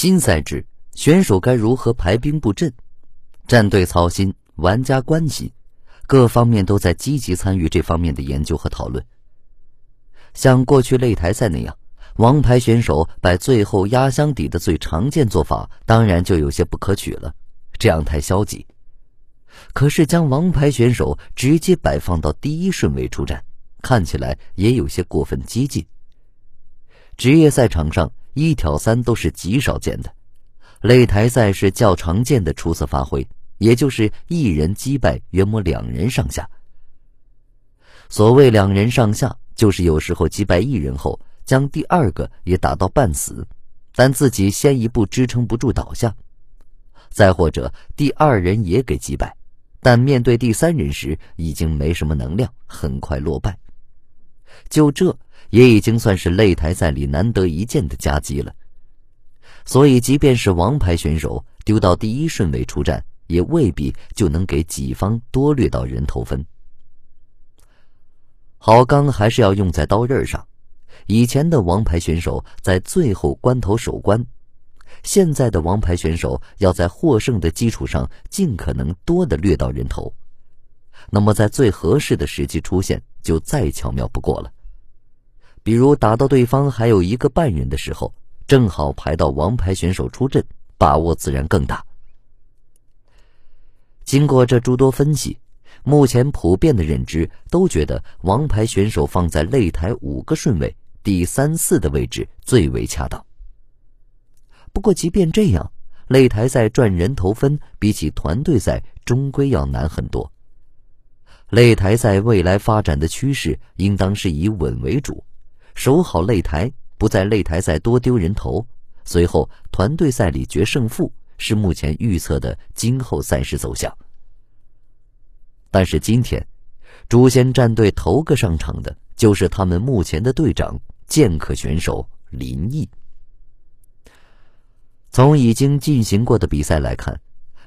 新赛制选手该如何排兵布阵？战队操心，玩家关系，各方面都在积极参与这方面的研究和讨论。像过去擂台赛那样，王牌选手摆最后压箱底的最常见做法，当然就有些不可取了，这样太消极。可是将王牌选手直接摆放到第一顺位出战，看起来也有些过分激进。职业赛场上一挑三都是极少见的，擂台赛是较常见的出色发挥，也就是一人击败约莫两人上下。所谓两人上下，就是有时候击败一人后，将第二个也打到半死，但自己先一步支撑不住倒下；再或者第二人也给击败，但面对第三人时已经没什么能量，很快落败。就这。也已经算是擂台赛里难得一见的佳绩了，所以即便是王牌选手丢到第一顺位出战，也未必就能给己方多掠到人头分。好钢还是要用在刀刃上，以前的王牌选手在最后关头守关，现在的王牌选手要在获胜的基础上尽可能多的掠到人头，那么在最合适的时机出现，就再巧妙不过了。比如打到对方还有一个半人的时候，正好排到王牌选手出阵，把握自然更大。经过这诸多分析，目前普遍的认知都觉得王牌选手放在擂台五个顺位第三四的位置最为恰当。不过，即便这样，擂台赛赚人头分比起团队赛终归要难很多。擂台赛未来发展的趋势应当是以稳为主。守好擂台，不在擂台赛多丢人头，随后团队赛里决胜负是目前预测的今后赛事走向。但是今天，诛仙战队头个上场的就是他们目前的队长剑客选手林毅。从已经进行过的比赛来看，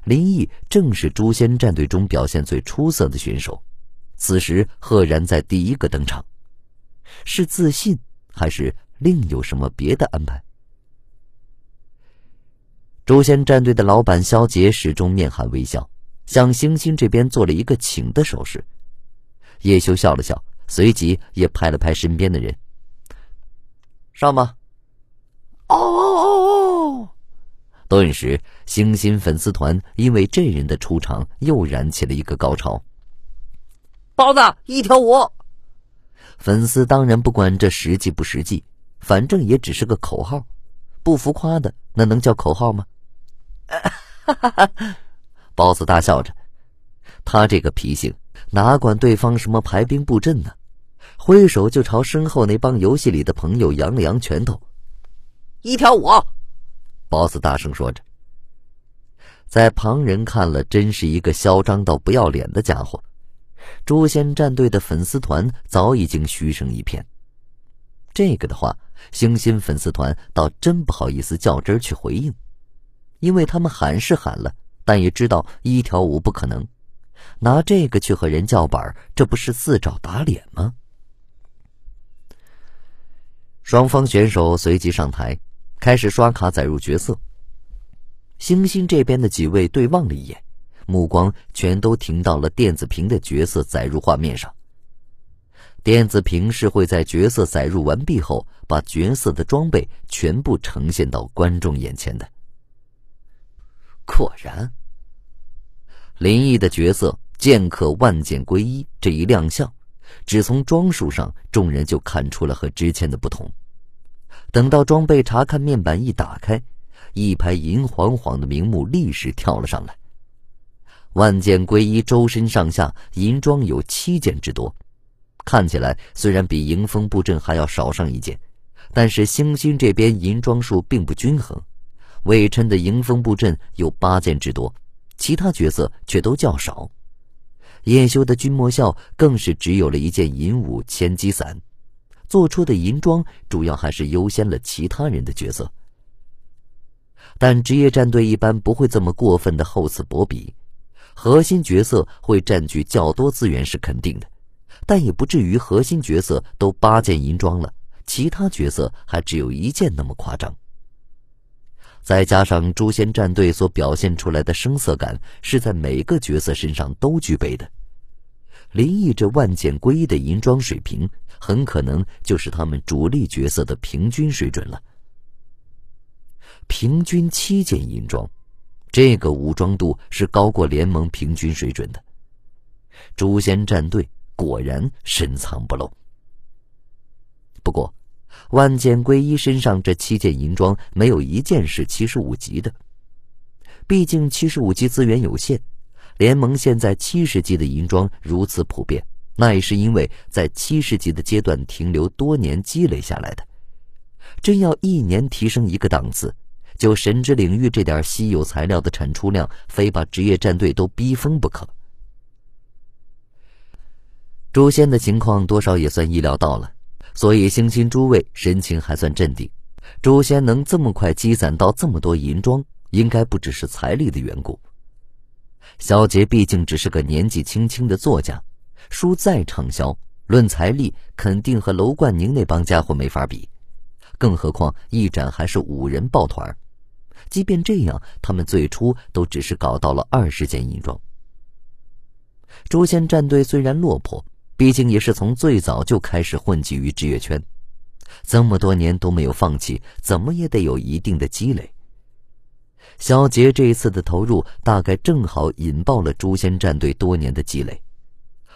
林毅正是诛仙战队中表现最出色的选手，此时赫然在第一个登场。是自信，还是另有什么别的安排？诛仙战队的老板萧杰始终面含微笑，向星星这边做了一个请的手势。叶修笑了笑，随即也拍了拍身边的人：“上吧。”哦哦哦！顿时，星星粉丝团因为这人的出场又燃起了一个高潮。包子一条五。粉丝当然不管这实际不实际，反正也只是个口号，不浮夸的那能叫口号吗？哈哈哈包子大笑着，他这个脾性哪管对方什么排兵布阵呢？挥手就朝身后那帮游戏里的朋友扬了扬拳头。一条五，包子大声说着，在旁人看了，真是一个嚣张到不要脸的家伙。诛仙战队的粉丝团早已经嘘声一片。这个的话，星星粉丝团倒真不好意思较真去回应，因为他们喊是喊了，但也知道一条五不可能，拿这个去和人叫板，这不是自找打脸吗？双方选手随即上台，开始刷卡载入角色。星星这边的几位对望了一眼。目光全都停到了电子屏的角色载入画面上。电子屏是会在角色载入完毕后，把角色的装备全部呈现到观众眼前的。果然，林毅的角色剑客万剑归一这一亮相，只从装束上，众人就看出了和之前的不同。等到装备查看面板一打开，一排银晃晃的名目立时跳了上来。万剑归一，周身上下银装有七件之多，看起来虽然比迎风布阵还要少上一件，但是星星这边银装数并不均衡。魏琛的迎风布阵有八件之多，其他角色却都较少。叶修的君莫笑更是只有了一件银武千机伞，做出的银装主要还是优先了其他人的角色。但职业战队一般不会这么过分的厚此薄彼。核心角色会占据较多资源是肯定的，但也不至于核心角色都八件银装了，其他角色还只有一件那么夸张。再加上诛仙战队所表现出来的生涩感，是在每个角色身上都具备的。林毅这万剑归一的银装水平，很可能就是他们主力角色的平均水准了。平均七件银装，这个武装度是高过联盟平均水准的。诛仙战队果然深藏不露。不过，万剑归一身上这七件银装没有一件是七十五级的。毕竟七十五级资源有限，联盟现在七十级的银装如此普遍，那也是因为在七十级的阶段停留多年积累下来的。真要一年提升一个档次，就神之领域这点稀有材料的产出量，非把职业战队都逼疯不可。诛仙的情况多少也算意料到了。所以，星星诸位神情还算镇定。诛仙能这么快积攒到这么多银装，应该不只是财力的缘故。萧杰毕竟只是个年纪轻轻的作家，书再畅销，论财力肯定和楼冠宁那帮家伙没法比。更何况一展还是五人抱团，即便这样，他们最初都只是搞到了二十件银装。诛仙战队虽然落魄。毕竟也是从最早就开始混迹于职业圈，这么多年都没有放弃，怎么也得有一定的积累。小杰这一次的投入，大概正好引爆了诛仙战队多年的积累，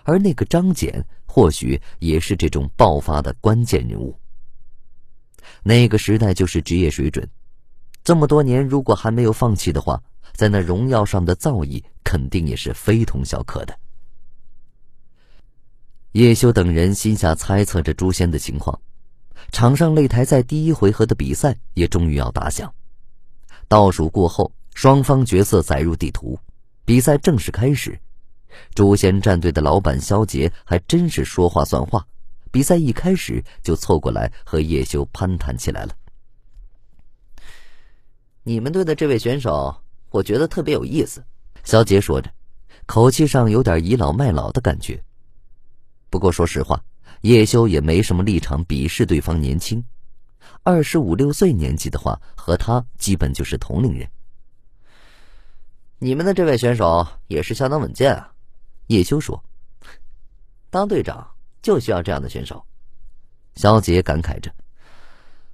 而那个张简或许也是这种爆发的关键人物。那个时代就是职业水准，这么多年如果还没有放弃的话，在那荣耀上的造诣肯定也是非同小可的。叶修等人心下猜测着诛仙的情况，场上擂台赛第一回合的比赛也终于要打响。倒数过后，双方角色载入地图，比赛正式开始。诛仙战队的老板萧杰还真是说话算话，比赛一开始就凑过来和叶修攀谈起来了。你们队的这位选手，我觉得特别有意思。萧杰说着，口气上有点倚老卖老的感觉。不过说实话，叶修也没什么立场鄙视对方年轻，二十五六岁年纪的话，和他基本就是同龄人。你们的这位选手也是相当稳健啊，叶修说：“当队长就需要这样的选手。”肖杰感慨着：“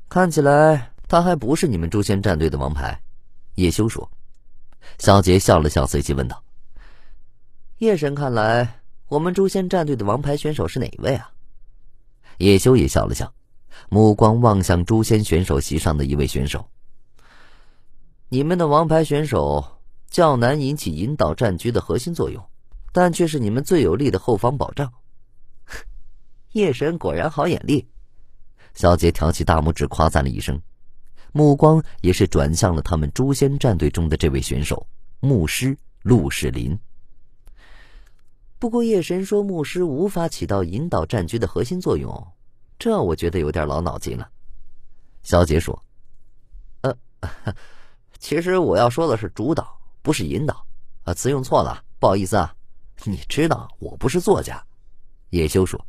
看起来他还不是你们诛仙战队的王牌。”叶修说。小杰笑了笑，随即问道：“叶神，看来……”我们诛仙战队的王牌选手是哪一位啊？叶修也笑了笑，目光望向诛仙选手席上的一位选手。你们的王牌选手较难引起引导战局的核心作用，但却是你们最有力的后方保障。叶神果然好眼力。小杰挑起大拇指夸赞了一声，目光也是转向了他们诛仙战队中的这位选手牧师陆世林。不过叶神说牧师无法起到引导战局的核心作用，这我觉得有点老脑筋了。小姐说：“呃，其实我要说的是主导，不是引导，啊，词用错了，不好意思啊。你知道我不是作家。”叶修说。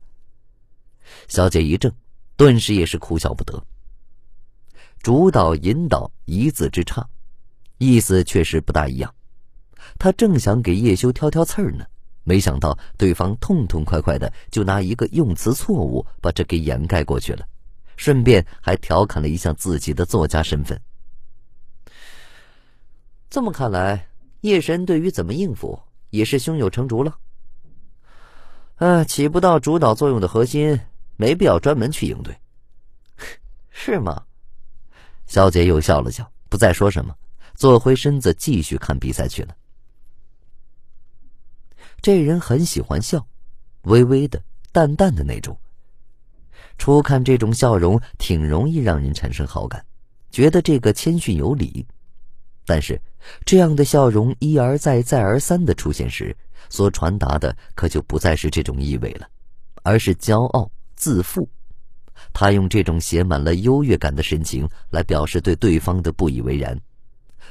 小姐一怔，顿时也是哭笑不得。主导、引导一字之差，意思确实不大一样。他正想给叶修挑挑刺儿呢。没想到对方痛痛快快的就拿一个用词错误把这给掩盖过去了，顺便还调侃了一下自己的作家身份。这么看来，叶神对于怎么应付也是胸有成竹了。啊，起不到主导作用的核心，没必要专门去应对，是吗？小姐又笑了笑，不再说什么，坐回身子继续看比赛去了。这人很喜欢笑，微微的、淡淡的那种。初看这种笑容，挺容易让人产生好感，觉得这个谦逊有礼。但是，这样的笑容一而再、再而三的出现时，所传达的可就不再是这种意味了，而是骄傲、自负。他用这种写满了优越感的神情来表示对对方的不以为然。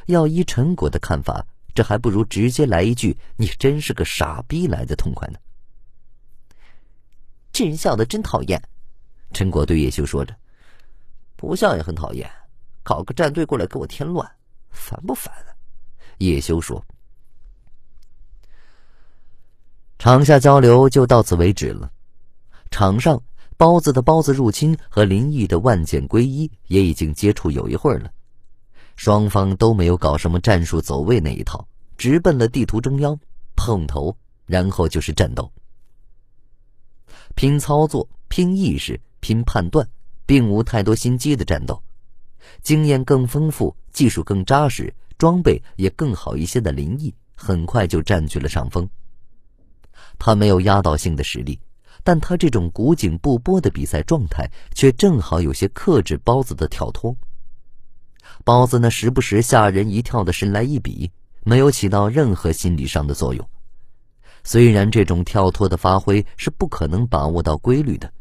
要依陈果的看法。这还不如直接来一句“你真是个傻逼”来的痛快呢。这人笑的真讨厌，陈果对叶修说着：“不笑也很讨厌，搞个战队过来给我添乱，烦不烦？叶修说。场下交流就到此为止了。场上，包子的包子入侵和林毅的万剑归一也已经接触有一会儿了。双方都没有搞什么战术走位那一套，直奔了地图中央碰头，然后就是战斗。拼操作、拼意识、拼判断，并无太多心机的战斗。经验更丰富、技术更扎实、装备也更好一些的林毅，很快就占据了上风。他没有压倒性的实力，但他这种古井不波的比赛状态，却正好有些克制包子的跳脱。包子那时不时吓人一跳的神来一笔，没有起到任何心理上的作用。虽然这种跳脱的发挥是不可能把握到规律的，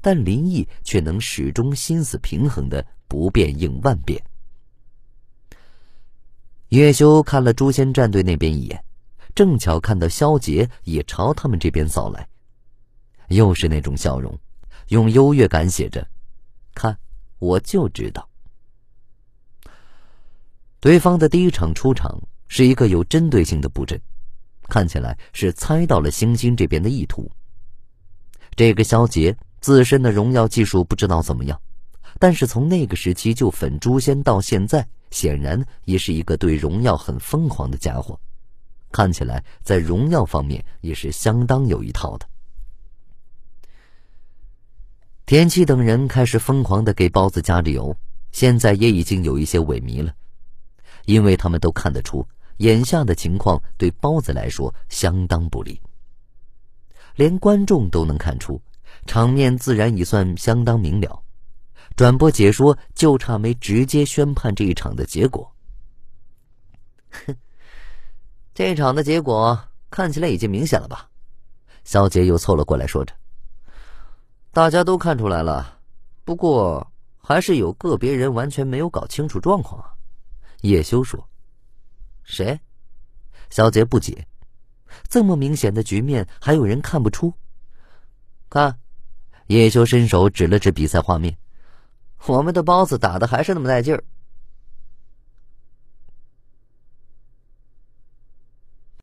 但林毅却能始终心思平衡的不变应万变。叶修看了诛仙战队那边一眼，正巧看到萧杰也朝他们这边扫来，又是那种笑容，用优越感写着：“看，我就知道。”对方的第一场出场是一个有针对性的布阵，看起来是猜到了星星这边的意图。这个萧杰自身的荣耀技术不知道怎么样，但是从那个时期就粉诛仙到现在，显然也是一个对荣耀很疯狂的家伙。看起来在荣耀方面也是相当有一套的。田七等人开始疯狂的给包子加着油，现在也已经有一些萎靡了。因为他们都看得出，眼下的情况对包子来说相当不利。连观众都能看出，场面自然已算相当明了。转播解说就差没直接宣判这一场的结果。哼，这场的结果看起来已经明显了吧？小杰又凑了过来，说着：“大家都看出来了，不过还是有个别人完全没有搞清楚状况啊。”叶修说：“谁？”小杰不解，这么明显的局面还有人看不出？看，叶修伸手指了指比赛画面，我们的包子打的还是那么带劲儿，